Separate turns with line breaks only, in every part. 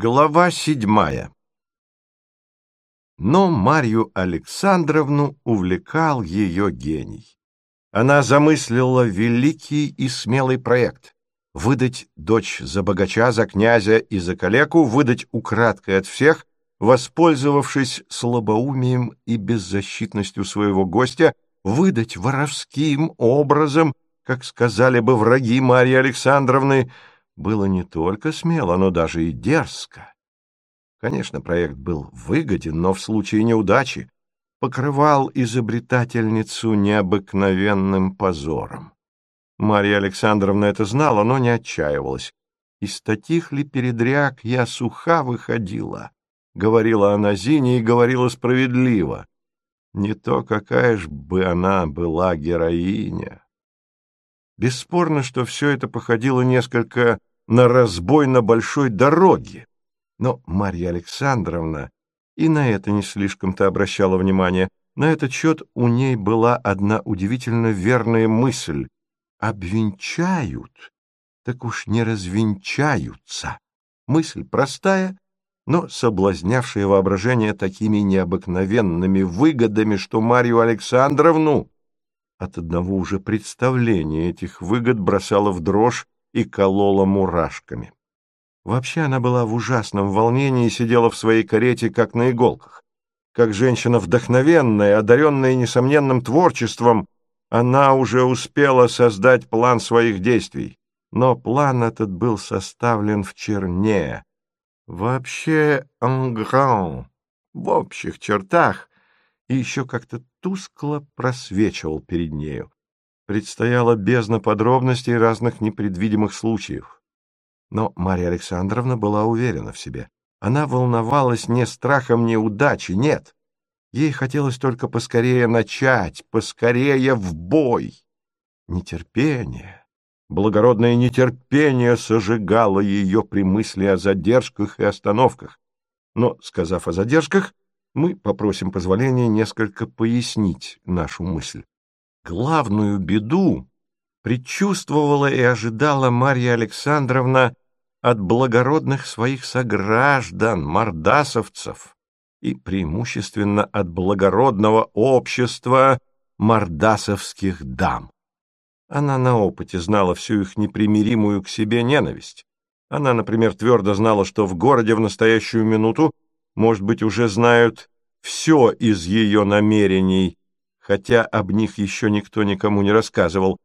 Глава седьмая Но Марью Александровну увлекал ее гений. Она замыслила великий и смелый проект — выдать дочь за богача, за князя и за калеку, выдать украдкой от всех, воспользовавшись слабоумием и беззащитностью своего гостя, выдать воровским образом, как сказали бы враги Марьи Александровны, было не только смело, но даже и дерзко. Конечно, проект был выгоден, но в случае неудачи покрывал изобретательницу необыкновенным позором. Марья Александровна это знала, но не отчаивалась. «Из таких ли передряг я суха выходила?» — говорила она Зине и говорила справедливо. Не то какая ж бы она была героиня. Бесспорно, что все это походило несколько на разбой на большой дороге. Но Марья Александровна и на это не слишком-то обращала внимание. На этот счет у ней была одна удивительно верная мысль. Обвенчают, так уж не развенчаются. Мысль простая, но соблазнявшая воображение такими необыкновенными выгодами, что Марью Александровну от одного уже представления этих выгод бросала в дрожь и колола мурашками. Вообще она была в ужасном волнении и сидела в своей карете, как на иголках. Как женщина вдохновенная, одаренная несомненным творчеством, она уже успела создать план своих действий. Но план этот был составлен в черне. Вообще, grand, в общих чертах, и еще как-то тускло просвечивал перед нею предстояла бездна подробностей разных непредвидимых случаев. Но Марья Александровна была уверена в себе. Она волновалась не страхом неудачи, нет. Ей хотелось только поскорее начать, поскорее в бой. Нетерпение, благородное нетерпение сожигало ее при мысли о задержках и остановках. Но, сказав о задержках, мы попросим позволения несколько пояснить нашу мысль. Главную беду предчувствовала и ожидала Марья Александровна от благородных своих сограждан, мордасовцев, и преимущественно от благородного общества мордасовских дам. Она на опыте знала всю их непримиримую к себе ненависть. Она, например, твердо знала, что в городе в настоящую минуту, может быть, уже знают все из ее намерений, хотя об них еще никто никому не рассказывал.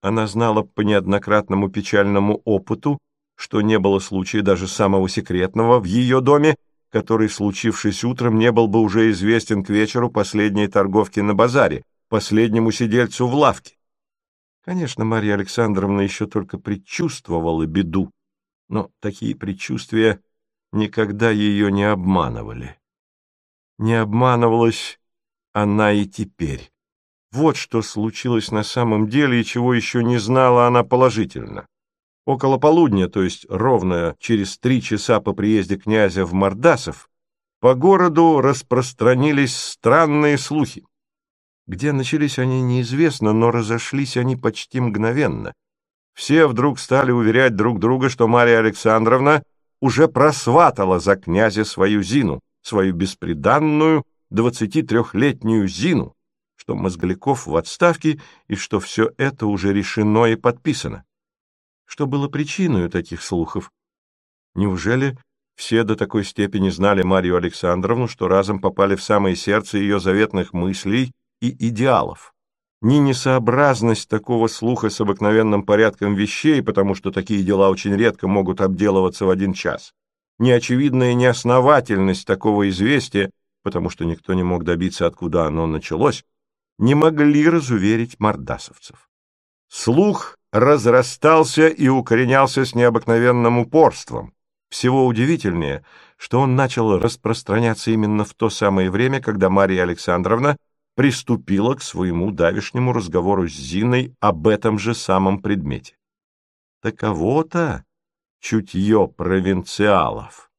Она знала по неоднократному печальному опыту, что не было случая даже самого секретного в ее доме, который, случившись утром, не был бы уже известен к вечеру последней торговки на базаре, последнему сидельцу в лавке. Конечно, Марья Александровна еще только предчувствовала беду, но такие предчувствия никогда ее не обманывали. Не обманывалась она и теперь. Вот что случилось на самом деле и чего еще не знала она положительно. Около полудня, то есть ровно через три часа по приезде князя в Мордасов, по городу распространились странные слухи. Где начались они неизвестно, но разошлись они почти мгновенно. Все вдруг стали уверять друг друга, что Мария Александровна уже просватала за князя свою Зину, свою бесприданную двадцатитрехлетнюю Зину, что Мозгляков в отставке и что все это уже решено и подписано. Что было причиной таких слухов? Неужели все до такой степени знали Марию Александровну, что разом попали в самое сердце ее заветных мыслей и идеалов? Ни несообразность такого слуха с обыкновенным порядком вещей, потому что такие дела очень редко могут обделываться в один час, ни очевидная неосновательность такого известия, потому что никто не мог добиться, откуда оно началось, не могли разуверить мордасовцев. Слух разрастался и укоренялся с необыкновенным упорством. Всего удивительнее, что он начал распространяться именно в то самое время, когда Мария Александровна приступила к своему давешнему разговору с Зиной об этом же самом предмете. Таково-то чутье провинциалов.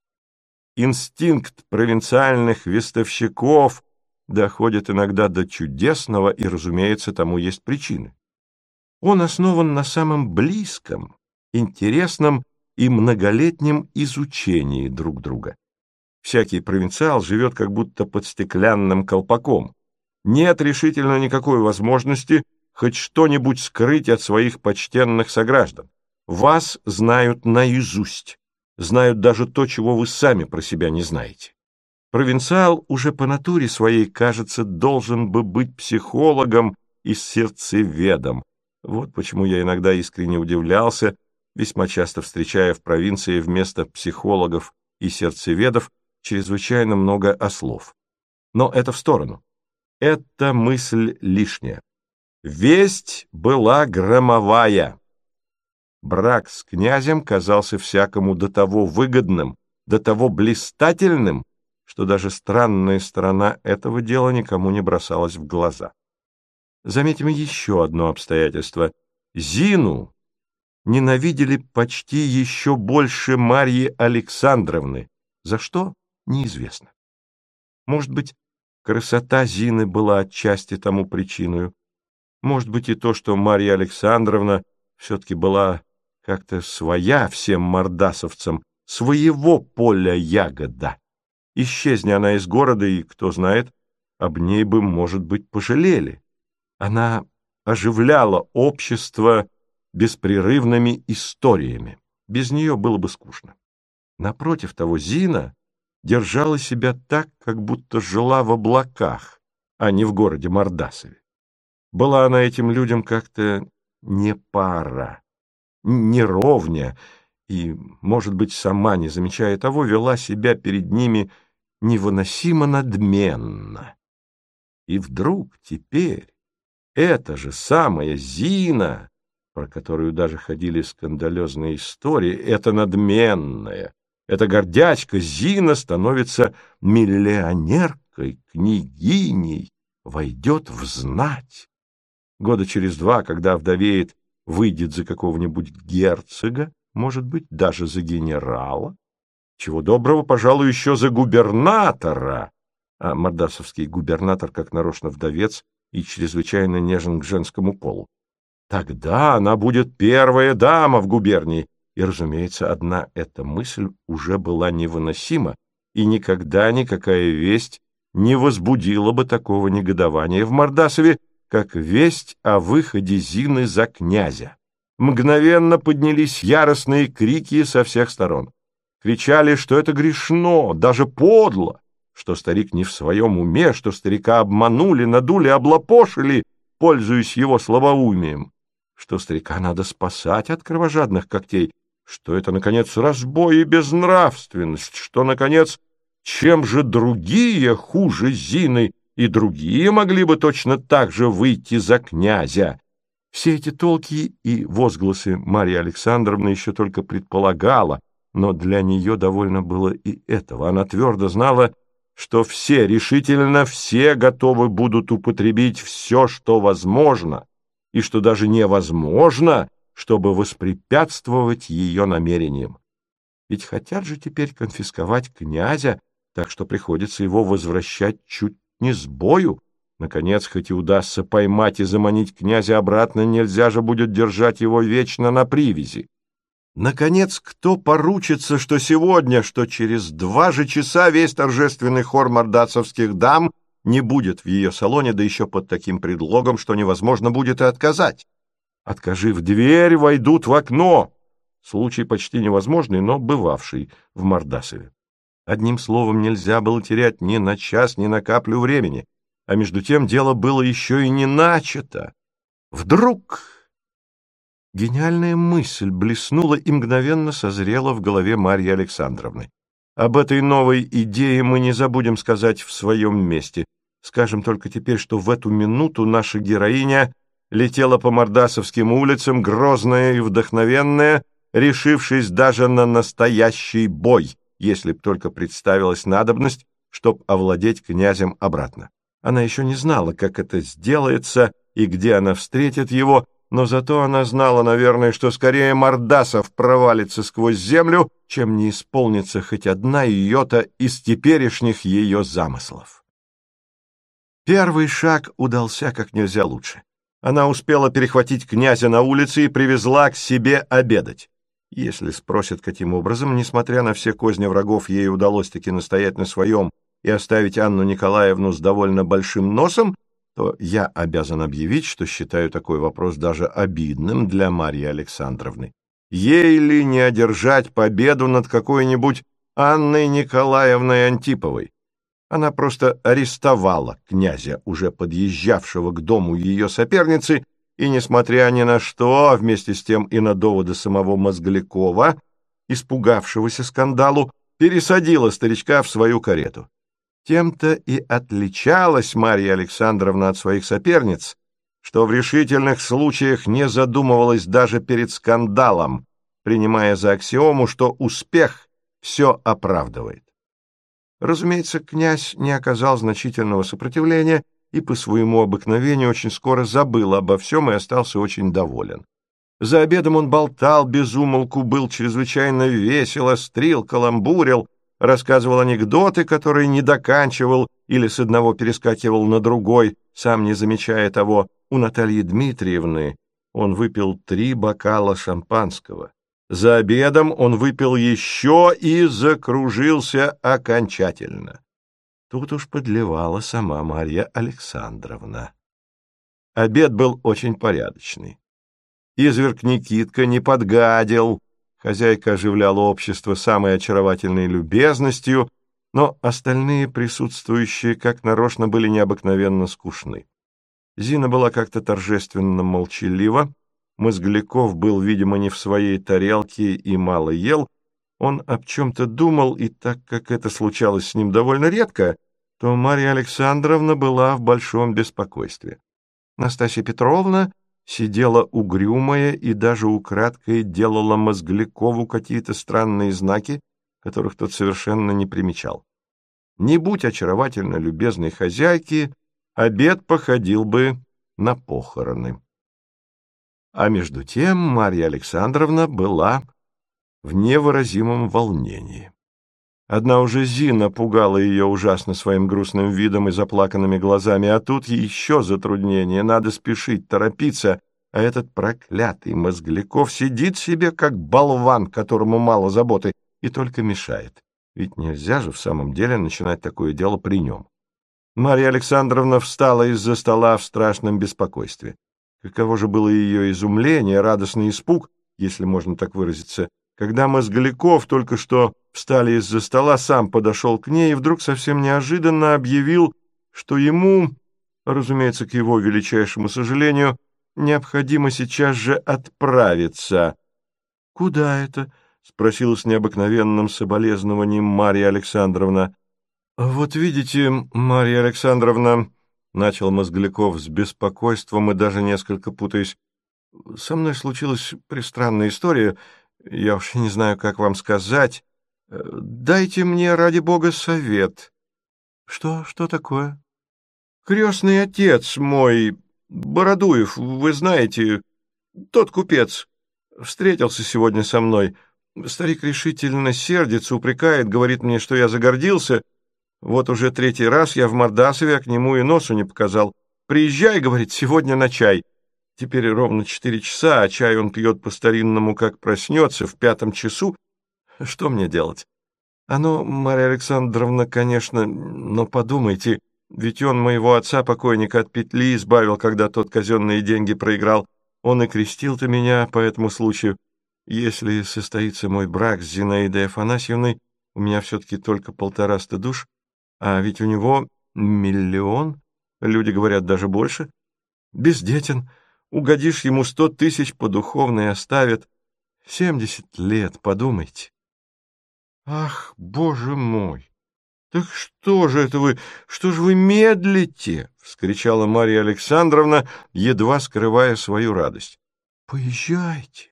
Инстинкт провинциальных вестовщиков доходит иногда до чудесного, и, разумеется, тому есть причины. Он основан на самом близком, интересном и многолетнем изучении друг друга. Всякий провинциал живет как будто под стеклянным колпаком. Нет решительно никакой возможности хоть что-нибудь скрыть от своих почтенных сограждан. Вас знают наизусть, знают даже то, чего вы сами про себя не знаете. Провинциал уже по натуре своей, кажется, должен бы быть психологом и сердцеведом. Вот почему я иногда искренне удивлялся, весьма часто встречая в провинции вместо психологов и сердцеведов чрезвычайно много ослов. Но это в сторону. Это мысль лишняя. Весть была громовая. Брак с князем казался всякому до того выгодным, до того блистательным, что даже странная сторона этого дела никому не бросалась в глаза. Заметим еще одно обстоятельство. Зину ненавидели почти еще больше Марьи Александровны. За что? Неизвестно. Может быть, красота Зины была отчасти тому причиной. Может быть и то, что Марья Александровна все-таки была как-то своя всем мордасовцам, своего поля ягода. Исчезни она из города, и, кто знает, об ней бы, может быть, пожалели. Она оживляла общество беспрерывными историями. Без нее было бы скучно. Напротив того, Зина держала себя так, как будто жила в облаках, а не в городе Мордасове. Была она этим людям как-то не пара, не ровня, и, может быть, сама, не замечая того, вела себя перед ними невыносимо надменно. И вдруг теперь эта же самая Зина, про которую даже ходили скандалезные истории, эта надменная, эта гордячка Зина становится миллионеркой, княгиней, войдет в знать. Года через два, когда вдовеет, выйдет за какого-нибудь герцога, может быть, даже за генерала, чего доброго, пожалуй, еще за губернатора, а мордасовский губернатор, как нарочно вдовец, и чрезвычайно нежен к женскому полу. Тогда она будет первая дама в губернии, и, разумеется, одна эта мысль уже была невыносима, и никогда никакая весть не возбудила бы такого негодования в Мордасове, как весть о выходе Зины за князя. Мгновенно поднялись яростные крики со всех сторон. Кричали, что это грешно, даже подло, что старик не в своем уме, что старика обманули, надули, облапошили, пользуясь его слабоумием, что старика надо спасать от кровожадных когтей, что это, наконец, разбой и безнравственность, что, наконец, чем же другие хуже Зины, и другие могли бы точно так же выйти за князя. Все эти толки и возгласы Марья Александровна еще только предполагала, но для нее довольно было и этого. Она твердо знала, что все, решительно все готовы будут употребить все, что возможно, и что даже невозможно, чтобы воспрепятствовать ее намерениям. Ведь хотят же теперь конфисковать князя, так что приходится его возвращать чуть не с бою. Наконец, хоть и удастся поймать и заманить князя обратно, нельзя же будет держать его вечно на привязи. Наконец, кто поручится, что сегодня, что через два же часа весь торжественный хор мордацевских дам не будет в ее салоне, да еще под таким предлогом, что невозможно будет и отказать? Откажи в дверь, войдут в окно. Случай почти невозможный, но бывавший в Мордасове. Одним словом, нельзя было терять ни на час, ни на каплю времени. А между тем дело было еще и не начато. Вдруг Гениальная мысль блеснула и мгновенно созрела в голове Марьи Александровны. Об этой новой идее мы не забудем сказать в своем месте. Скажем только теперь, что в эту минуту наша героиня летела по мордасовским улицам, грозная и вдохновенная, решившись даже на настоящий бой, если б только представилась надобность, чтоб овладеть князем обратно. Она еще не знала, как это сделается и где она встретит его, но зато она знала, наверное, что скорее Мордасов провалится сквозь землю, чем не исполнится хоть одна йота из теперешних ее замыслов. Первый шаг удался как нельзя лучше. Она успела перехватить князя на улице и привезла к себе обедать. Если спросят, каким образом, несмотря на все козни врагов, ей удалось таки настоять на своем и оставить Анну Николаевну с довольно большим носом, то я обязан объявить, что считаю такой вопрос даже обидным для Марьи Александровны. Ей ли не одержать победу над какой-нибудь Анной Николаевной Антиповой? Она просто арестовала князя, уже подъезжавшего к дому ее соперницы, и, несмотря ни на что, а вместе с тем и на доводы самого Мозглякова, испугавшегося скандалу, пересадила старичка в свою карету. Тем-то и отличалась Марья Александровна от своих соперниц, что в решительных случаях не задумывалась даже перед скандалом, принимая за аксиому, что успех все оправдывает. Разумеется, князь не оказал значительного сопротивления и по своему обыкновению очень скоро забыл обо всем и остался очень доволен. За обедом он болтал без умолку, был чрезвычайно весел, острил, каламбурил, рассказывал анекдоты, которые не доканчивал или с одного перескакивал на другой, сам не замечая того. У Натальи Дмитриевны он выпил три бокала шампанского. За обедом он выпил еще и закружился окончательно. Тут уж подливала сама Марья Александровна. Обед был очень порядочный. Изверг Никитка не подгадил, Хозяйка оживляла общество самой очаровательной любезностью, но остальные присутствующие как нарочно были необыкновенно скучны. Зина была как-то торжественно молчалива, Мозгляков был, видимо, не в своей тарелке и мало ел, он об чем-то думал, и так как это случалось с ним довольно редко, то Марья Александровна была в большом беспокойстве. Настасья Петровна сидела угрюмая и даже украдкой делала Мозглякову какие-то странные знаки, которых тот совершенно не примечал. Не будь очаровательно любезной хозяйки, обед походил бы на похороны. А между тем Марья Александровна была в невыразимом волнении. Одна уже Зина пугала ее ужасно своим грустным видом и заплаканными глазами, а тут еще затруднение, надо спешить, торопиться, а этот проклятый Мозгляков сидит себе как болван, которому мало заботы, и только мешает. Ведь нельзя же в самом деле начинать такое дело при нем. Марья Александровна встала из-за стола в страшном беспокойстве. Каково же было ее изумление, радостный испуг, если можно так выразиться, когда Мозгляков только что встали из-за стола, сам подошел к ней и вдруг совсем неожиданно объявил, что ему, разумеется, к его величайшему сожалению, необходимо сейчас же отправиться. — Куда это? — спросила с необыкновенным соболезнованием Марья Александровна. — Вот видите, Марья Александровна, — начал Мозгляков с беспокойством и даже несколько путаясь, — со мной случилась пристранная история — я уж не знаю, как вам сказать. Э, дайте мне, ради бога, совет. Что, что такое? Крестный отец мой, Бородуев, вы знаете, тот купец, встретился сегодня со мной. Старик решительно сердится, упрекает, говорит мне, что я загордился. Вот уже третий раз я в Мордасове, а к нему и носу не показал. Приезжай, говорит, сегодня на чай. Теперь ровно четыре часа, а чай он пьет по-старинному, как проснется, в пятом часу. Что мне делать? Оно, Марья Александровна, конечно, но подумайте, ведь он моего отца-покойника от петли избавил, когда тот казенные деньги проиграл. Он и крестил-то меня по этому случаю. Если состоится мой брак с Зинаидой Афанасьевной, у меня все-таки только полтораста душ, а ведь у него миллион, люди говорят, даже больше. Бездетен, Угодишь ему сто тысяч по духовной оставят. Семьдесят лет, подумайте. Ах, боже мой! Так что же это вы, что же вы медлите? — вскричала Марья Александровна, едва скрывая свою радость. — Поезжайте,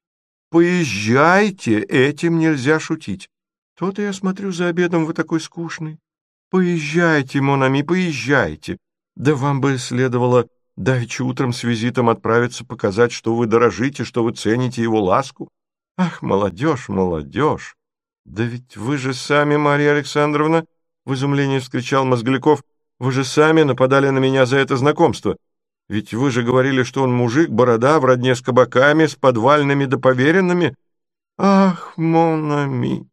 поезжайте, этим нельзя шутить. То-то я смотрю за обедом, вы такой скучный. Поезжайте, Монами, поезжайте. Да вам бы следовало Давеча утром с визитом отправиться показать, что вы дорожите, что вы цените его ласку. Ах, молодежь, молодежь! Да ведь вы же сами, Марья Александровна, — в изумлении вскричал Мозгляков, — вы же сами нападали на меня за это знакомство. Ведь вы же говорили, что он мужик, борода, в родне с кабаками, с подвальными да. Ах, Монами!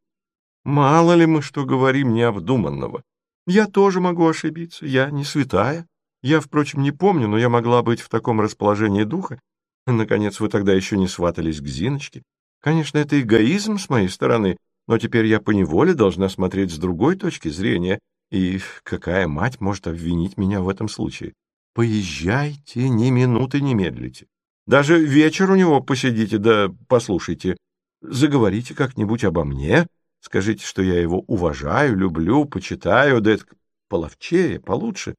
Мало ли мы что говорим необдуманного. Я тоже могу ошибиться, я не святая. Я, впрочем, не помню, но я могла быть в таком расположении духа. Наконец, вы тогда еще не сватались к Зиночке. Конечно, это эгоизм с моей стороны, но теперь я поневоле должна смотреть с другой точки зрения, и какая мать может обвинить меня в этом случае? Поезжайте, ни минуты не медлите. Даже вечер у него посидите, да послушайте. Заговорите как-нибудь обо мне, скажите, что я его уважаю, люблю, почитаю, да это половчее, получше.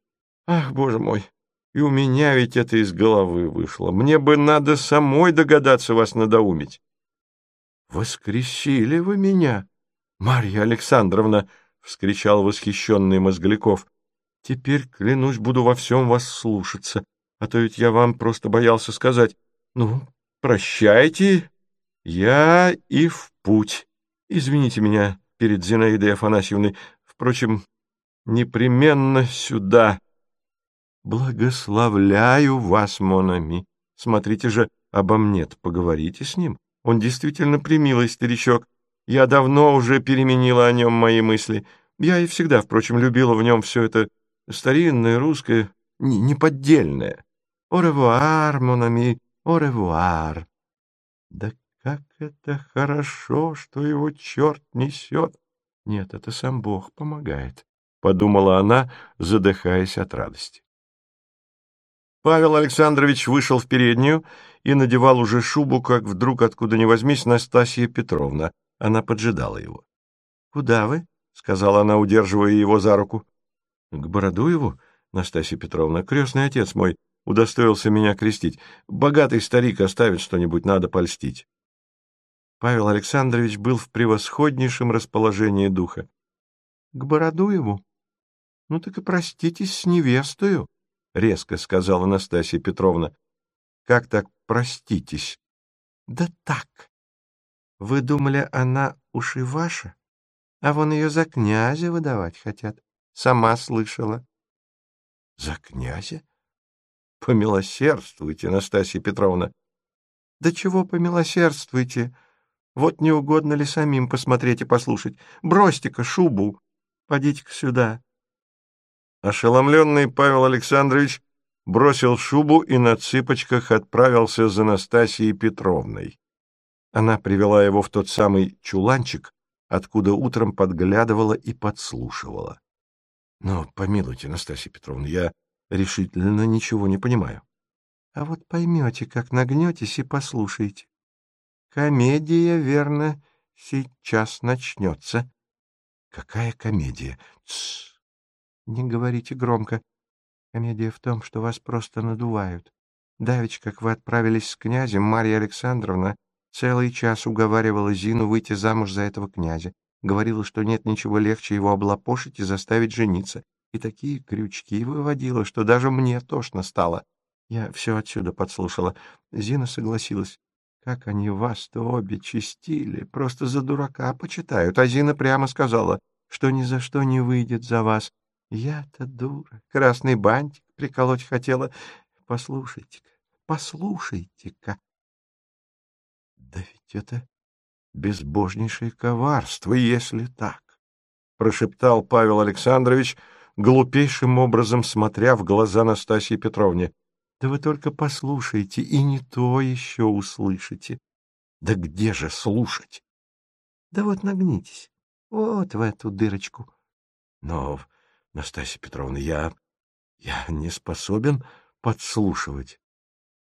Ах, боже мой, и у меня ведь это из головы вышло. Мне бы надо самой догадаться вас надоумить. — Воскресили вы меня, Марья Александровна! — вскричал восхищенный Мозгляков. — Теперь, клянусь, буду во всем вас слушаться, а то ведь я вам просто боялся сказать. Ну, прощайте, я и в путь. Извините меня перед Зинаидой Афанасьевной. Впрочем, непременно сюда. Благословляю вас, Монами. Смотрите же, обо мне поговорите с ним. Он действительно примилый старичок. Я давно уже переменила о нем мои мысли. Я и всегда, впрочем, любила в нем все это старинное, русское, неподдельное. Оревуар, Монами, оревуар. Да как это хорошо, что его черт несет. Нет, это сам Бог помогает, — подумала она, задыхаясь от радости. Павел Александрович вышел в переднюю и надевал уже шубу, как вдруг, откуда ни возьмись, Настасья Петровна. Она поджидала его. — Куда вы? — сказала она, удерживая его за руку. — К Бородуеву, Настасья Петровна, крестный отец мой, удостоился меня крестить. Богатый старик оставит что-нибудь, надо польстить. Павел Александрович был в превосходнейшем расположении духа. — К Бородуеву? Ну так и проститесь с невестою. — резко сказала Анастасия Петровна. — Как так проститесь? — Да так. Вы думали, она уж и ваша? А вон ее за князя выдавать хотят. Сама слышала. — За князя? Помилосердствуйте, Анастасия Петровна. — Да чего помилосердствуйте? Вот не угодно ли самим посмотреть и послушать? Бросьте-ка шубу, подите-ка сюда. Ошеломленный Павел Александрович бросил шубу и на цыпочках отправился за Настасьей Петровной. Она привела его в тот самый чуланчик, откуда утром подглядывала и подслушивала. — Но, помилуйте, Настасья Петровна, я решительно ничего не понимаю. — А вот поймете, как нагнетесь и послушаете. Комедия, верно, сейчас начнется. — Какая комедия? Тссс! Не говорите громко. Комедия в том, что вас просто надувают. Давич, как вы отправились с князем, Марья Александровна целый час уговаривала Зину выйти замуж за этого князя. Говорила, что нет ничего легче его облапошить и заставить жениться. И такие крючки выводила, что даже мне тошно стало. Я все отсюда подслушала. Зина согласилась. Как они вас-то обе чистили, просто за дурака почитают. А Зина прямо сказала, что ни за что не выйдет за вас. Я-то дура, красный бантик приколоть хотела. Послушайте-ка, послушайте-ка. Да ведь это безбожнейшее коварство, если так, — прошептал Павел Александрович, глупейшим образом смотря в глаза Настасье Петровне. Да вы только послушайте, и не то еще услышите. Да где же слушать? Да вот нагнитесь, вот в эту дырочку. Но Настасья Петровна, я... я не способен подслушивать.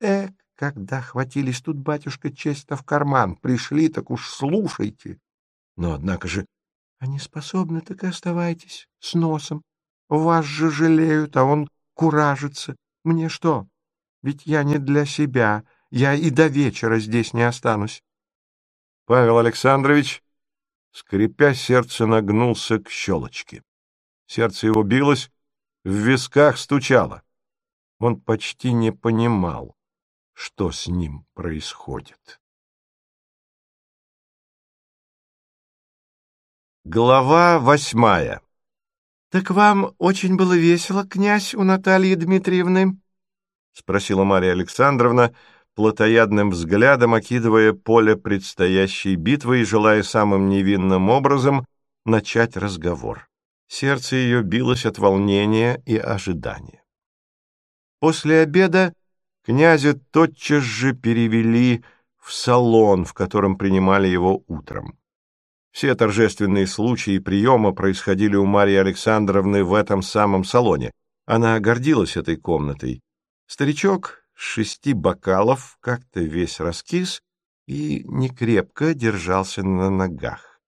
Эх, когда хватились тут, батюшка, честь-то в карман, пришли, так уж слушайте. Но, однако же... А не способны, так и оставайтесь с носом. Вас же жалеют, а он куражится. Мне что? Ведь я не для себя, я и до вечера здесь не останусь. Павел Александрович, скрипя сердце, нагнулся к щелочке. Сердце его билось, в висках стучало. Он почти не понимал, что с ним происходит. Глава восьмая — Так вам очень было весело, князь, у Натальи Дмитриевны? — спросила Марья Александровна, плотоядным взглядом окидывая поле предстоящей битвы и желая самым невинным образом начать разговор. Сердце ее билось от волнения и ожидания. После обеда князя тотчас же перевели в салон, в котором принимали его утром. Все торжественные случаи приема происходили у Марии Александровны в этом самом салоне. Она гордилась этой комнатой. Старичок с шести бокалов как-то весь раскис и некрепко держался на ногах.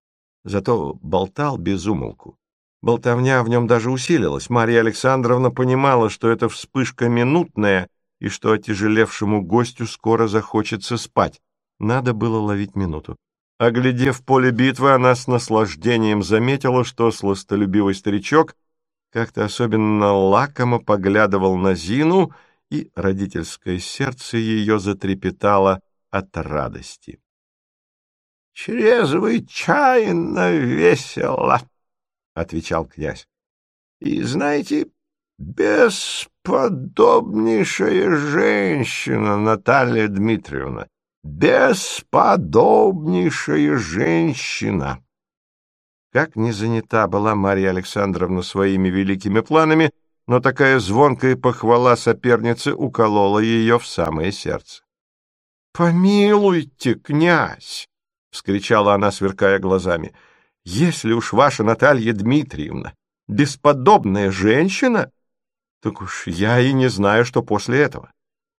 Зато болтал без умолку. Болтовня в нем даже усилилась. Мария Александровна понимала, что это вспышка минутная и что отяжелевшему гостю скоро захочется спать. Надо было ловить минуту. Оглядев поле битвы, она с наслаждением заметила, что сластолюбивый старичок как-то особенно лакомо поглядывал на Зину, и родительское сердце ее затрепетало от радости. — Чрезвычайно весело, — отвечал князь. — И знаете, бесподобнейшая женщина Наталья Дмитриевна бесподобнейшая женщина. Как не занята была Марья Александровна своими великими планами, но такая звонкая похвала соперницы уколола ее в самое сердце. — Помилуйте, князь! — вскричала она, сверкая глазами. — Если уж ваша Наталья Дмитриевна бесподобная женщина, так уж я и не знаю, что после этого.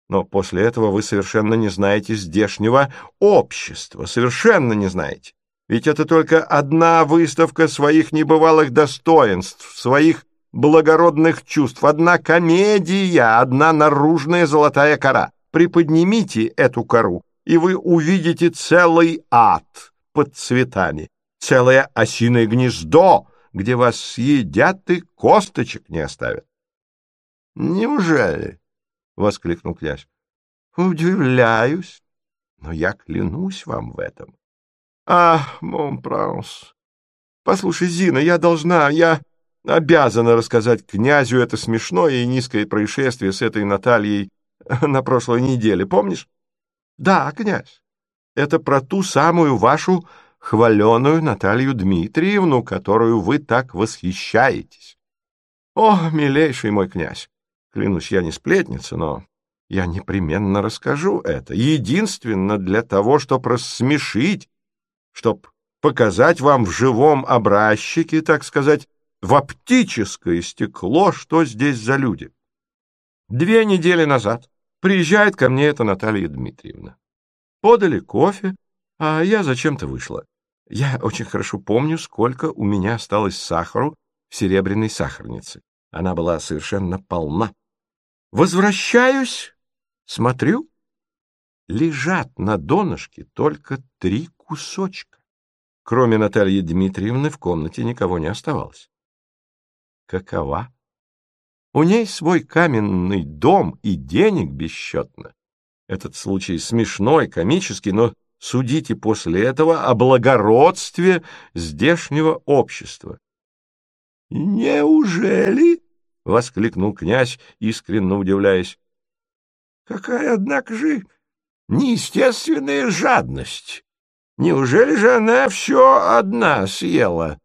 Но после этого вы совершенно не знаете здешнего общества, совершенно не знаете. Ведь это только одна выставка своих небывалых достоинств, своих благородных чувств, одна комедия, одна наружная золотая кора. Приподнимите эту кору, и вы увидите целый ад под цветами, целое осиное гнездо, где вас съедят и косточек не оставят. Неужели? — воскликнул князь. — Удивляюсь, но я клянусь вам в этом. — Ах, мон пранс! Послушай, Зина, я должна, я обязана рассказать князю это смешное и низкое происшествие с этой Натальей на прошлой неделе, помнишь? — Да, князь, это про ту самую вашу хваленую Наталью Дмитриевну, которую вы так восхищаетесь. О, милейший мой князь! Клянусь, я не сплетница, но я непременно расскажу это. Единственно для того, чтобы рассмешить, чтобы показать вам в живом образчике, так сказать, в оптическое стекло, что здесь за люди. Две недели назад приезжает ко мне эта Наталья Дмитриевна. Подали кофе, а я зачем-то вышла. Я очень хорошо помню, сколько у меня осталось сахару в серебряной сахарнице. Она была совершенно полна. Возвращаюсь, смотрю, лежат на донышке только три кусочка. Кроме Натальи Дмитриевны в комнате никого не оставалось. Какова? У ней свой каменный дом и денег бесчетно. Этот случай смешной, комический, но судите после этого о благородстве здешнего общества. — Неужели? — воскликнул князь, искренне удивляясь. — Какая, однако же, неестественная жадность! Неужели же она все одна съела?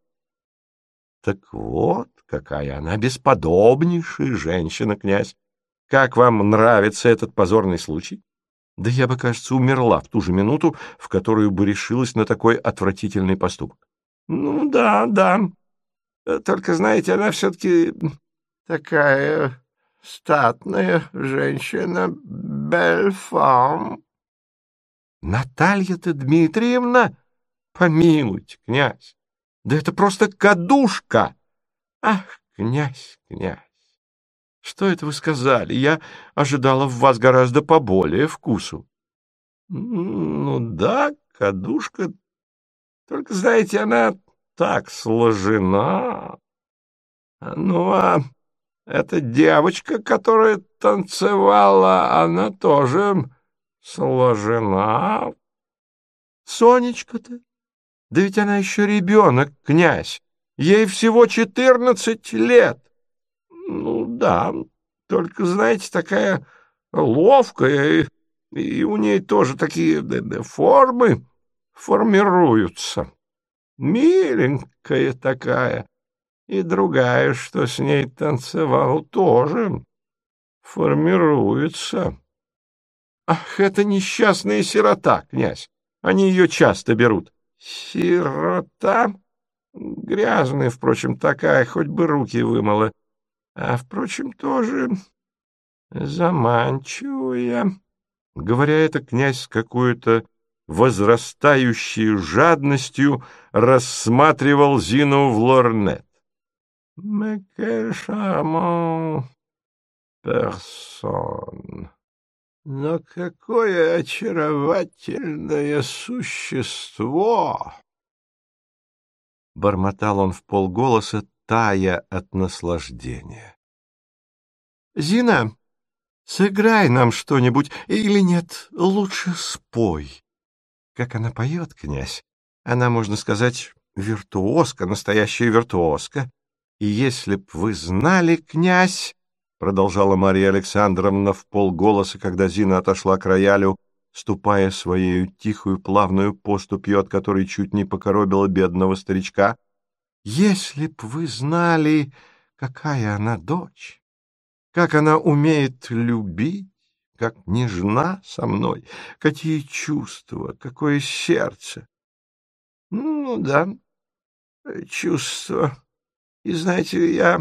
— Так вот, какая она бесподобнейшая женщина, князь! Как вам нравится этот позорный случай? Да я бы, кажется, умерла в ту же минуту, в которую бы решилась на такой отвратительный поступок. — Ну да, да. Только, знаете, она все-таки такая статная женщина, бельфам. Наталья-то Дмитриевна? Помилуйте, князь, да это просто кадушка. Ах, князь, князь, что это вы сказали? Я ожидала в вас гораздо поболее вкусу. Ну да, кадушка, только, знаете, она так сложена. Ну, а эта девочка, которая танцевала, она тоже сложена. Сонечка-то? Да ведь она еще ребенок, князь. Ей всего четырнадцать лет. Ну да, только, знаете, такая ловкая и и у ней тоже такие формы формируются. Миленькая такая, и другая, что с ней танцевал, тоже формируется. Ах, это несчастная сирота, князь. Они ее часто берут. Сирота? Грязная, впрочем, такая, хоть бы руки вымыла. А, впрочем, тоже заманчивая. Говоря это, князь с какой-то возрастающей жадностью рассматривал Зину в лорнет. «Мекэ шарман персон». Но какое очаровательное существо! Бормотал он в полголоса, тая от наслаждения. Зина, сыграй нам что-нибудь, или нет, лучше спой. Как она поет, князь. Она, можно сказать, виртуозка, настоящая виртуозка. И если б вы знали, князь, продолжала Мария Александровна в полголоса, когда Зина отошла к роялю, ступая своей тихую плавную поступью, от которой чуть не покоробила бедного старичка. «Если б вы знали, какая она дочь, как она умеет любить, как нежна со мной, какие чувства, какое сердце!» «Ну да, чувства. И знаете, я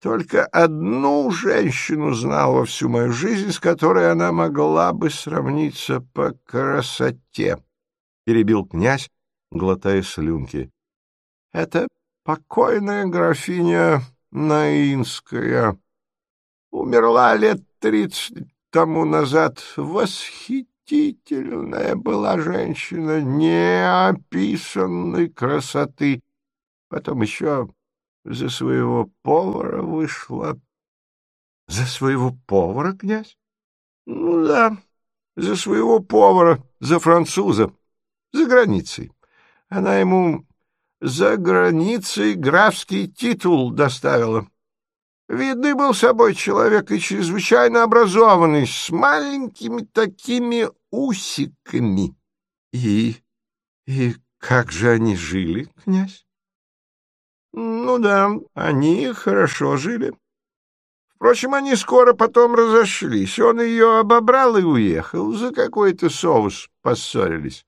только одну женщину знал во всю мою жизнь, с которой она могла бы сравниться по красоте, — перебил князь, глотая слюнки. — Это покойная графиня Наинская. Умерла лет тридцать тому назад. Восхитительная была женщина, неописанной красоты. Потом еще за своего повара вышла. — За своего повара, князь? — Ну да, за своего повара, за француза, за границей. Она ему за границей графский титул доставила. Видный был собой человек и чрезвычайно образованный, с маленькими такими усиками. И... и как же они жили, князь? Ну да, они хорошо жили. Впрочем, они скоро потом разошлись. Он ее обобрал и уехал. За какой-то соус поссорились.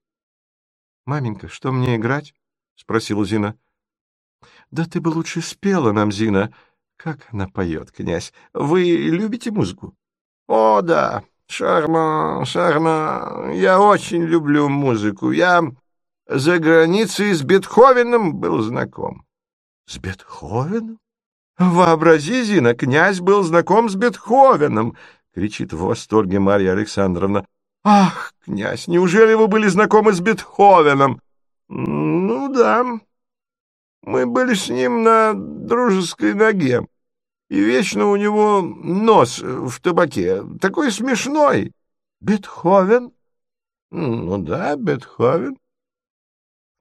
— Маменька, что мне играть? — спросила Зина. — Да ты бы лучше спела нам, Зина. Как она поет, князь. Вы любите музыку? — О, да. Шарма, шарма. Я очень люблю музыку. Я за границей с Бетховеном был знаком. — С Бетховеном? Вообрази, Зина, князь был знаком с Бетховеном! — кричит в восторге Марья Александровна. — Ах, князь, неужели вы были знакомы с Бетховеном? — Да. Мы были с ним на дружеской ноге. И вечно у него нос в табаке. Такой смешной. Бетховен? Ну да, Бетховен.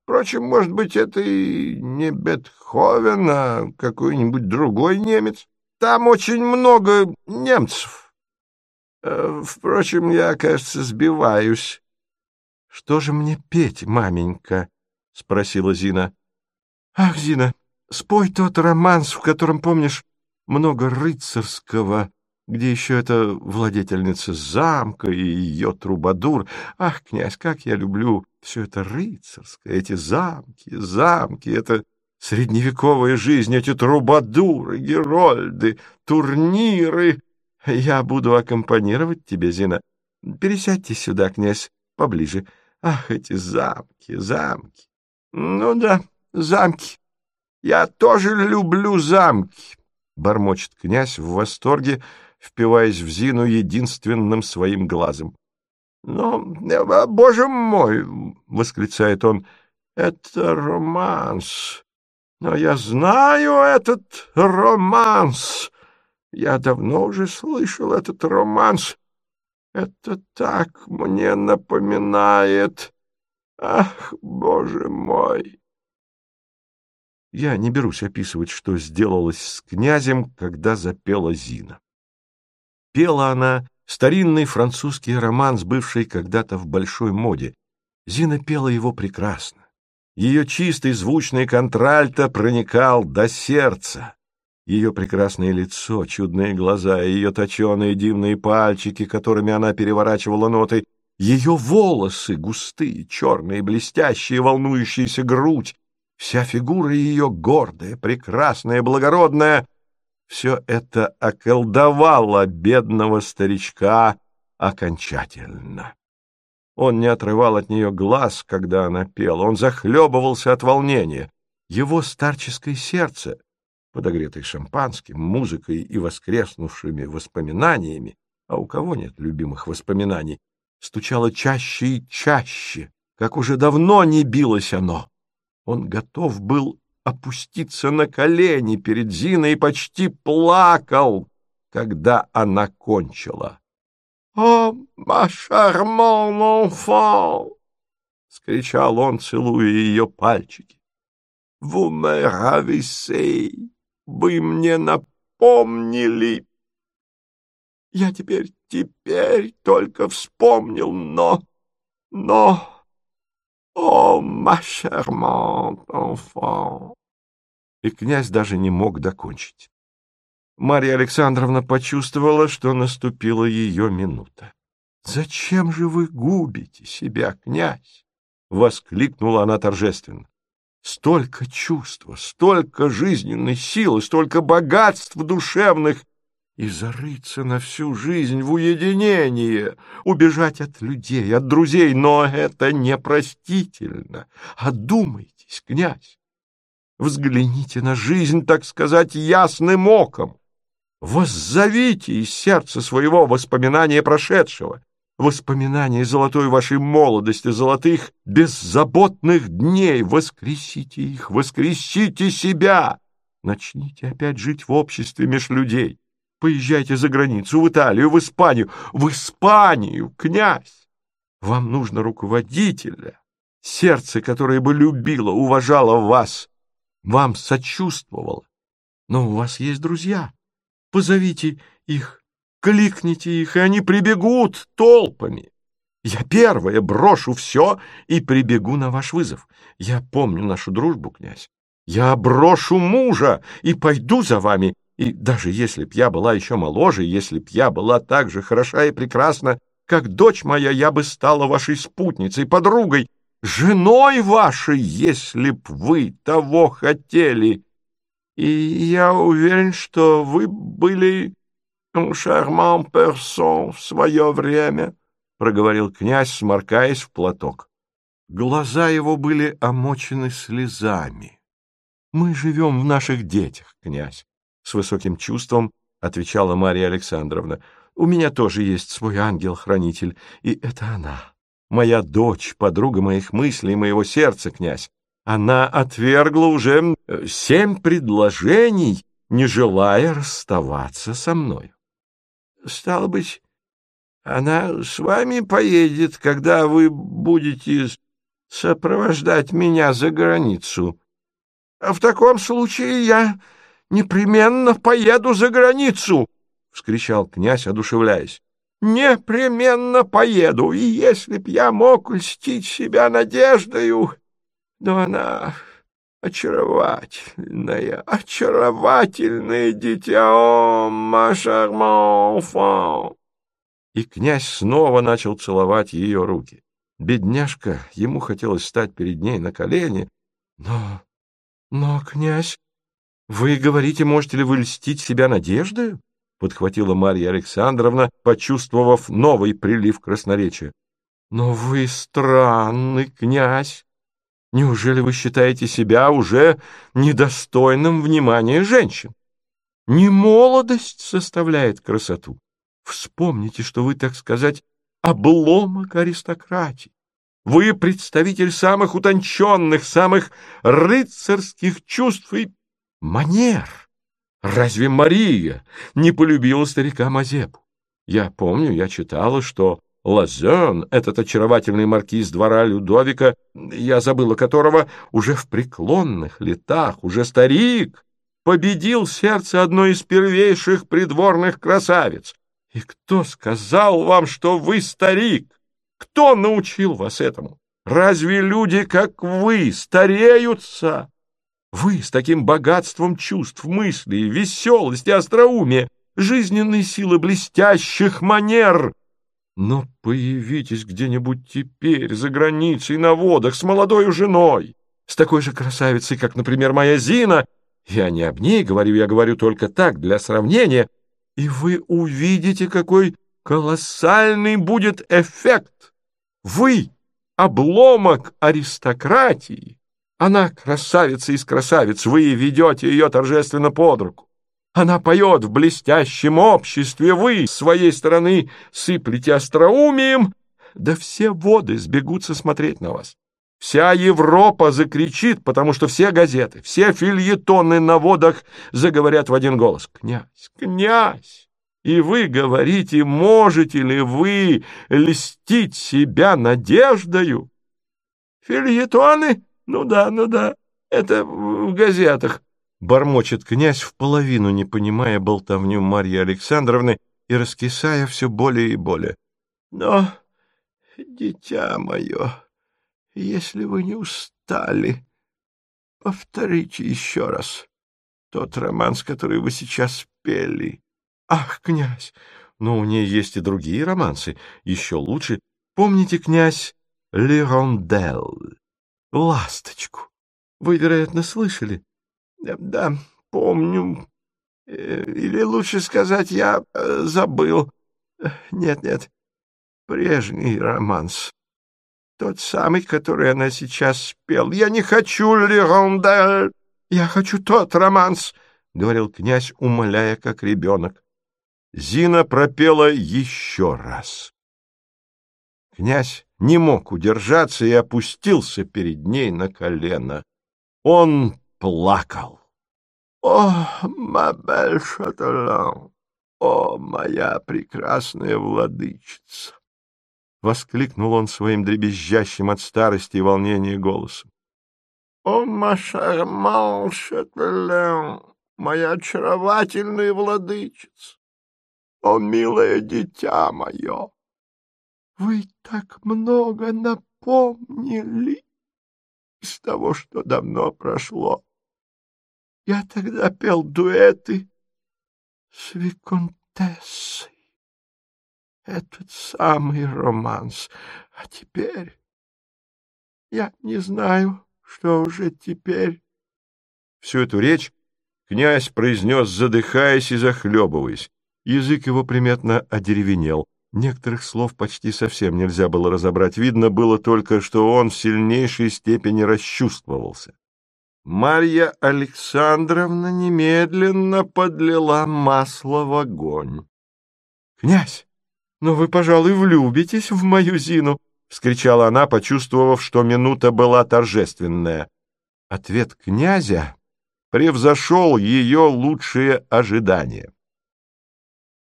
Впрочем, может быть, это и не Бетховен, а какой-нибудь другой немец. Там очень много немцев. Э, впрочем, я, кажется, сбиваюсь. — Что же мне петь, маменька? — спросила Зина. — Ах, Зина, спой тот романс, в котором, помнишь, много рыцарского, где еще эта владетельница замка и ее трубадур. Ах, князь, как я люблю все это рыцарское, эти замки, замки, это средневековая жизнь, эти трубадуры, герольды, турниры. Я буду аккомпанировать тебе, Зина. Пересядьте сюда, князь, поближе. Ах, эти замки, замки. Ну да, замки. Я тоже люблю замки, — бормочет князь в восторге, впиваясь в Зину единственным своим глазом. «Но, э, боже мой!» — восклицает он. «Это романс! Но я знаю этот романс! Я давно уже слышал этот романс. Это так мне напоминает... Ах, боже мой!» Я не берусь описывать, что сделалось с князем, когда запела Зина. Пела она старинный французский роман, бывший когда-то в большой моде. Зина пела его прекрасно. Ее чистый звучный контральто проникал до сердца. Ее прекрасное лицо, чудные глаза, ее точеные дивные пальчики, которыми она переворачивала ноты, ее волосы, густые, черные, блестящие, волнующаяся грудь, вся фигура ее гордая, прекрасная, благородная — все это околдовало бедного старичка окончательно. Он не отрывал от нее глаз, когда она пела, он захлебывался от волнения. Его старческое сердце — подогретый шампанским, музыкой и воскреснувшими воспоминаниями, а у кого нет любимых воспоминаний, стучало чаще и чаще, как уже давно не билось оно. Он готов был опуститься на колени перед Зиной и почти плакал, когда она кончила. — О, ма шармон enfant! — скричал он, целуя ее пальчики. — Vous me ravissez! вы мне напомнили. Я теперь, теперь только вспомнил, но, но... О, ма charmante enfant! И князь даже не мог докончить. Марья Александровна почувствовала, что наступила ее минута. «Зачем же вы губите себя, князь?» — воскликнула она торжественно. Столько чувства, столько жизненной силы, столько богатств душевных, и зарыться на всю жизнь в уединение, убежать от людей, от друзей, но это непростительно. Одумайтесь, князь, взгляните на жизнь, так сказать, ясным оком, воззовите из сердца своего воспоминания прошедшего, воспоминания золотой вашей молодости, золотых беззаботных дней. Воскресите их, воскресите себя. Начните опять жить в обществе меж людей. Поезжайте за границу, в Италию, в Испанию. В Испанию, князь! Вам нужно руководителя, сердце, которое бы любило, уважало вас, вам сочувствовало. Но у вас есть друзья. Позовите их Кликните их, и они прибегут толпами. Я первая брошу все и прибегу на ваш вызов. Я помню нашу дружбу, князь. Я брошу мужа и пойду за вами. И даже если б я была еще моложе, если б я была так же хороша и прекрасна, как дочь моя, я бы стала вашей спутницей, подругой, женой вашей, если б вы того хотели. И я уверен, что вы были «Шарман персон в свое время», — проговорил князь, сморкаясь в платок. Глаза его были омочены слезами. «Мы живем в наших детях, князь», — с высоким чувством отвечала Марья Александровна. «У меня тоже есть свой ангел-хранитель, и это она, моя дочь, подруга моих мыслей, моего сердца, князь. Она отвергла уже семь предложений, не желая расставаться со мной. Стало быть, она с вами поедет, когда вы будете сопровождать меня за границу. А в таком случае я непременно поеду за границу, — вскричал князь, одушевляясь. Непременно поеду, и если б я мог льстить себя надеждою, но она очаровательное, очаровательное дитя, о, ма шарман enfant!» И князь снова начал целовать ее руки. Бедняжка, ему хотелось стать перед ней на колени. «Но, но, князь, вы говорите, можете ли вы льстить себя надеждой?» подхватила Марья Александровна, почувствовав новый прилив красноречия. «Но вы странный князь!» Неужели вы считаете себя уже недостойным внимания женщин? Не молодость составляет красоту. Вспомните, что вы, так сказать, обломок аристократии. Вы представитель самых утонченных, самых рыцарских чувств и манер. Разве Мария не полюбила старика Мазепу? Я помню, я читала, что Лазен, этот очаровательный маркиз двора Людовика, я забыла которого, уже в преклонных летах, уже старик, победил сердце одной из первейших придворных красавиц. И кто сказал вам, что вы старик? Кто научил вас этому? Разве люди, как вы, стареются? Вы с таким богатством чувств, мыслей, веселости, остроумия, жизненной силы блестящих манер. Но появитесь где-нибудь теперь, за границей, на водах, с молодой женой, с такой же красавицей, как, например, моя Зина. Я не об ней говорю, я говорю только так, для сравнения. И вы увидите, какой колоссальный будет эффект. Вы — обломок аристократии. Она красавица из красавиц, вы ведете ее торжественно под руку. Она поет в блестящем обществе, вы, с своей стороны, сыплете остроумием, да все воды сбегутся смотреть на вас. Вся Европа закричит, потому что все газеты, все фильетоны на водах заговорят в один голос. «Князь! Князь!» И вы говорите, можете ли вы льстить себя надеждою? Фильетоны? Ну да, ну да, это в газетах. Бормочет князь в половину, не понимая болтовню Марьи Александровны и раскисая все более и более. Но, дитя мое, если вы не устали, повторите еще раз тот роман, с который вы сейчас пели. Ах, князь, но у нее есть и другие романсы, еще лучше. Помните, князь, Лерондель, ласточку? Вы, вероятно, слышали? Да, помню. Э, или лучше сказать, я э, забыл. Нет-нет, прежний романс. Тот самый, который она сейчас спел. Я не хочу Лерондель, я хочу тот романс, — говорил князь, умоляя, как ребенок. Зина пропела еще раз. Князь не мог удержаться и опустился перед ней на колено. Он плакал. — О, мабель Шаталан! О, моя прекрасная владычица! — воскликнул он своим дребезжащим от старости и волнения голосом. — О, машарман Шаталан! Моя очаровательная владычица! О, милое дитя мое! Вы так много напомнили из того, что давно прошло. Я тогда пел дуэты с Виконтессой. Этот самый романс. А теперь... Я не знаю, что уже теперь. Всю эту речь князь произнес, задыхаясь и захлебываясь. Язык его приметно одеревенел. Некоторых слов почти совсем нельзя было разобрать. Видно было только, что он в сильнейшей степени расчувствовался. Марья Александровна немедленно подлила масло в огонь. — Князь, ну вы, пожалуй, влюбитесь в мою Зину! — вскричала она, почувствовав, что минута была торжественная. Ответ князя превзошел ее лучшие ожидания.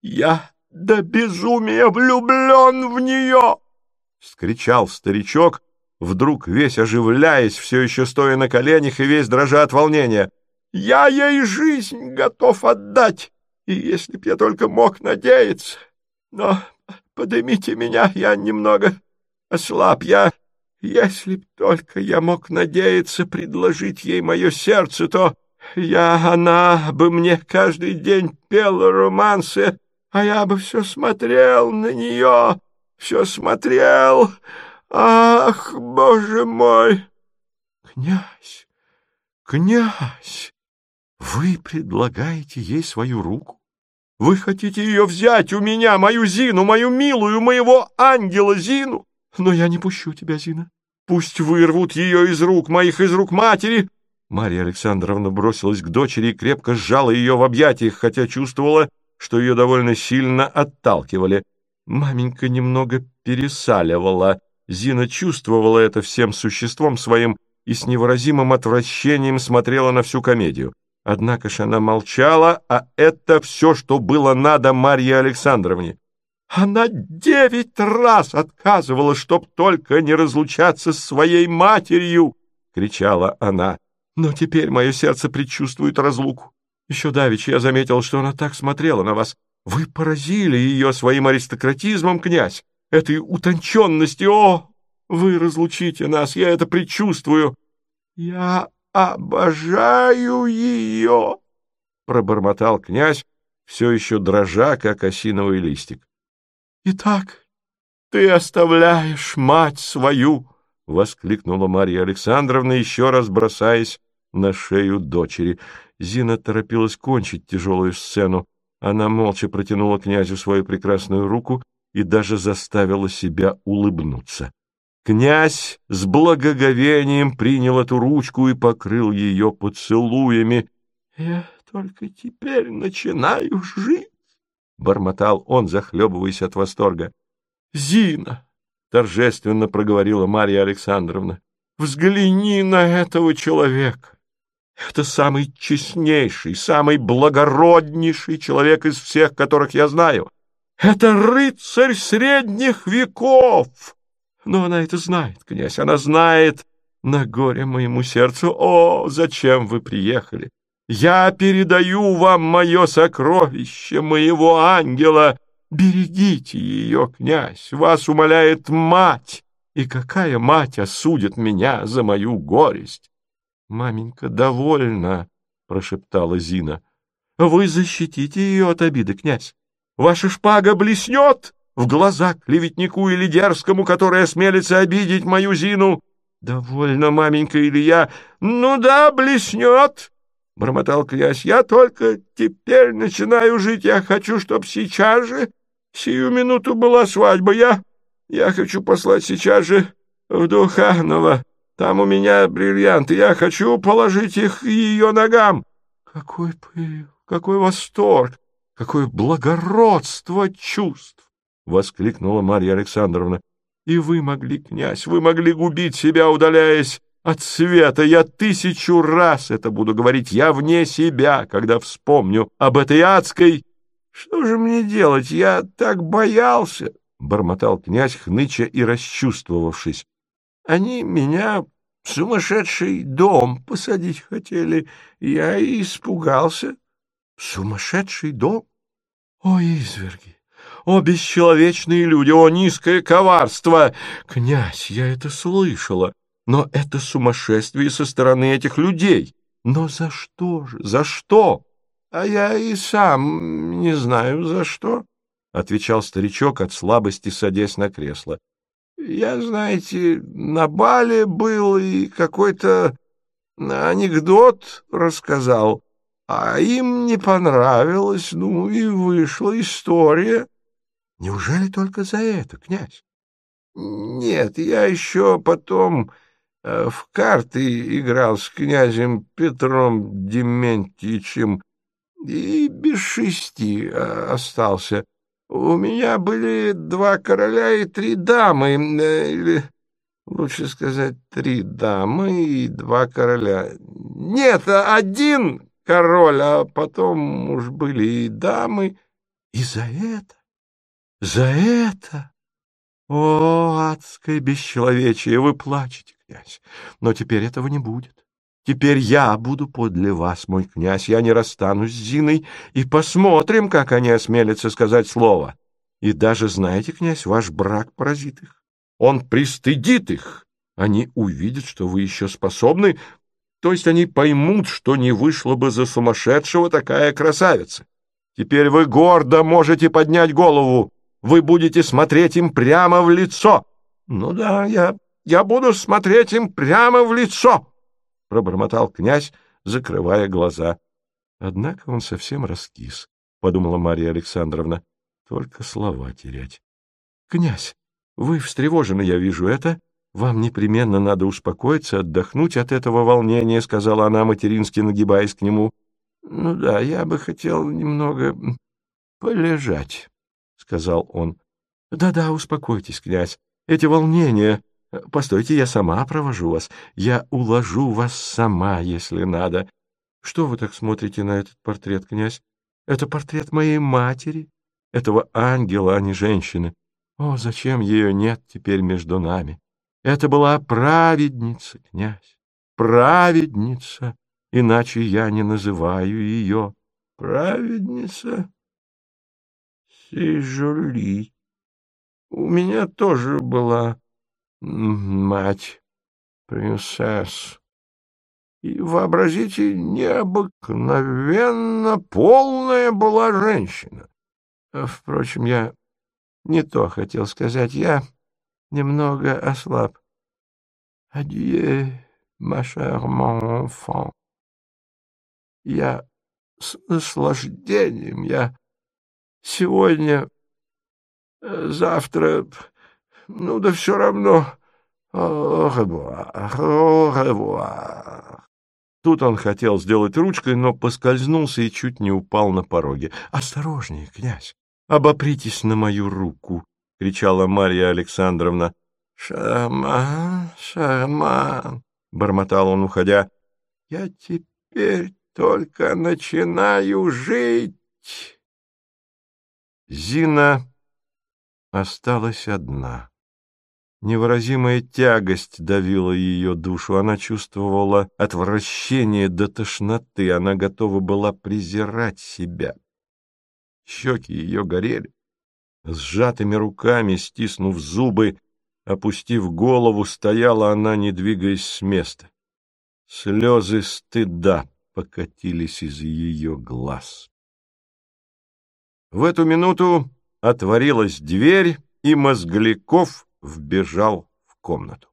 «Я до безумия влюблен в нее!» — скричал старичок, вдруг весь оживляясь, все еще стоя на коленях и весь дрожа от волнения. «Я ей жизнь готов отдать, и если б я только мог надеяться. Но поднимите меня, я немного ослаб, я... Если б только я мог надеяться предложить ей мое сердце, то я, она бы мне каждый день пела романсы, а я бы все смотрел на нее, все смотрел. Ах, боже мой! Князь, князь, вы предлагаете ей свою руку? Вы хотите ее взять у меня, мою Зину, мою милую, моего ангела Зину? Но я не пущу тебя, Зина. Пусть вырвут ее из рук моих, из рук матери. Марья Александровна бросилась к дочери и крепко сжала ее в объятиях, хотя чувствовала, что ее довольно сильно отталкивали. Маменька немного пересаливала. Зина чувствовала это всем существом своим и с невыразимым отвращением смотрела на всю комедию. Однако ж она молчала, а это все, что было надо Марье Александровне. Она девять раз отказывала, чтоб только не разлучаться с своей матерью, — кричала она. Но теперь мое сердце предчувствует разлуку. Еще давеча я заметил, что она так смотрела на вас. Вы поразили ее своим аристократизмом, князь, этой утонченностью. О, вы разлучите нас, я это предчувствую. Я обожаю ее, — пробормотал князь, все еще дрожа, как осиновый листик. — Итак, ты оставляешь мать свою, — воскликнула Марья Александровна, еще раз бросаясь на шею дочери. Зина торопилась кончить тяжелую сцену. Она молча протянула князю свою прекрасную руку и даже заставила себя улыбнуться. Князь с благоговением принял эту ручку и покрыл ее поцелуями. — Я только теперь начинаю жить, — бормотал он, захлебываясь от восторга. — Зина! — торжественно проговорила Марья Александровна. — Взгляни на этого человека! Это самый честнейший, самый благороднейший человек из всех, которых я знаю. Это рыцарь средних веков. Но она это знает, князь, она знает на горе моему сердцу. О, зачем вы приехали? Я передаю вам мое сокровище, моего ангела. Берегите ее, князь, вас умоляет мать. И какая мать осудит меня за мою горесть? — Маменька, довольна, — прошептала Зина. — Вы защитите ее от обиды, князь. Ваша шпага блеснет в глаза клеветнику или дерзкому, который осмелится обидеть мою Зину. — Довольно, маменька Илья. — Ну да, блеснет, — бормотал князь. — Я только теперь начинаю жить. Я хочу, чтоб сейчас же, сию минуту была свадьба. Я, я хочу послать сейчас же в Духаново. Там у меня бриллианты, я хочу положить их ее ногам. Какой пыл, какой восторг, какое благородство чувств! — воскликнула Марья Александровна. — И вы могли, князь, вы могли губить себя, удаляясь от света. Я тысячу раз это буду говорить. Я вне себя, когда вспомню об этой адской... — Что же мне делать? Я так боялся! — бормотал князь, хныча и расчувствовавшись. Они меня в сумасшедший дом посадить хотели. Я и испугался. Сумасшедший дом? О, изверги! О, бесчеловечные люди! О, низкое коварство! Князь, я это слышала. Но это сумасшествие со стороны этих людей. Но за что же? За что? А я и сам не знаю, за что, — отвечал старичок от слабости, садясь на кресло. Я, знаете, на бале был и какой-то анекдот рассказал, а им не понравилось, ну и вышла история. Неужели только за это, князь? Нет, я еще потом э, в карты играл с князем Петром Дементьевичем и без шести э, остался. У меня были два короля и три дамы, э, или, лучше сказать, три дамы и два короля. Нет, один король, а потом уж были и дамы. И за это, за это... О, адское бесчеловечие, вы плачете, князь, но теперь этого не будет. Теперь я буду подле вас, мой князь, я не расстанусь с Зиной, и посмотрим, как они осмелятся сказать слово. И даже, знаете, князь, ваш брак поразит их. Он пристыдит их. Они увидят, что вы еще способны, то есть они поймут, что не вышла бы за сумасшедшего такая красавица. Теперь вы гордо можете поднять голову, вы будете смотреть им прямо в лицо. Ну да, я, я буду смотреть им прямо в лицо. — пробормотал князь, закрывая глаза. Однако он совсем раскис, — подумала Марья Александровна. Только слова терять. — Князь, вы встревожены, я вижу это. Вам непременно надо успокоиться, отдохнуть от этого волнения, — сказала она, матерински нагибаясь к нему. — Ну да, я бы хотел немного полежать, — сказал он. Да — Да-да, успокойтесь, князь. Эти волнения... Постойте, я сама провожу вас. Я уложу вас сама, если надо. Что вы так смотрите на этот портрет, князь? Это портрет моей матери, этого ангела, а не женщины. О, зачем ее нет теперь между нами? Это была праведница, князь, праведница, иначе я не называю ее. Праведница? joli. У меня тоже была мать, принцесса. И, вообразите, необыкновенно полная была женщина. Впрочем, я не то хотел сказать. Я немного ослаб. Adieu, ma chère mon enfant. Я с наслаждением, я сегодня, э, завтра, ну да все равно. Au revoir. Тут он хотел сделать ручкой, но поскользнулся и чуть не упал на пороге. «Осторожнее, князь! Обопритесь на мою руку!» — кричала Марья Александровна. «Шарман, шарман!» — бормотал он, уходя. «Я теперь только начинаю жить!» Зина осталась одна. Невыразимая тягость давила ее душу. Она чувствовала отвращение до тошноты. Она готова была презирать себя. Щеки ее горели. Сжатыми руками, стиснув зубы, опустив голову, стояла она, не двигаясь с места. Слезы стыда покатились из ее глаз. В эту минуту отворилась дверь, и Мозгляков вбежал в комнату.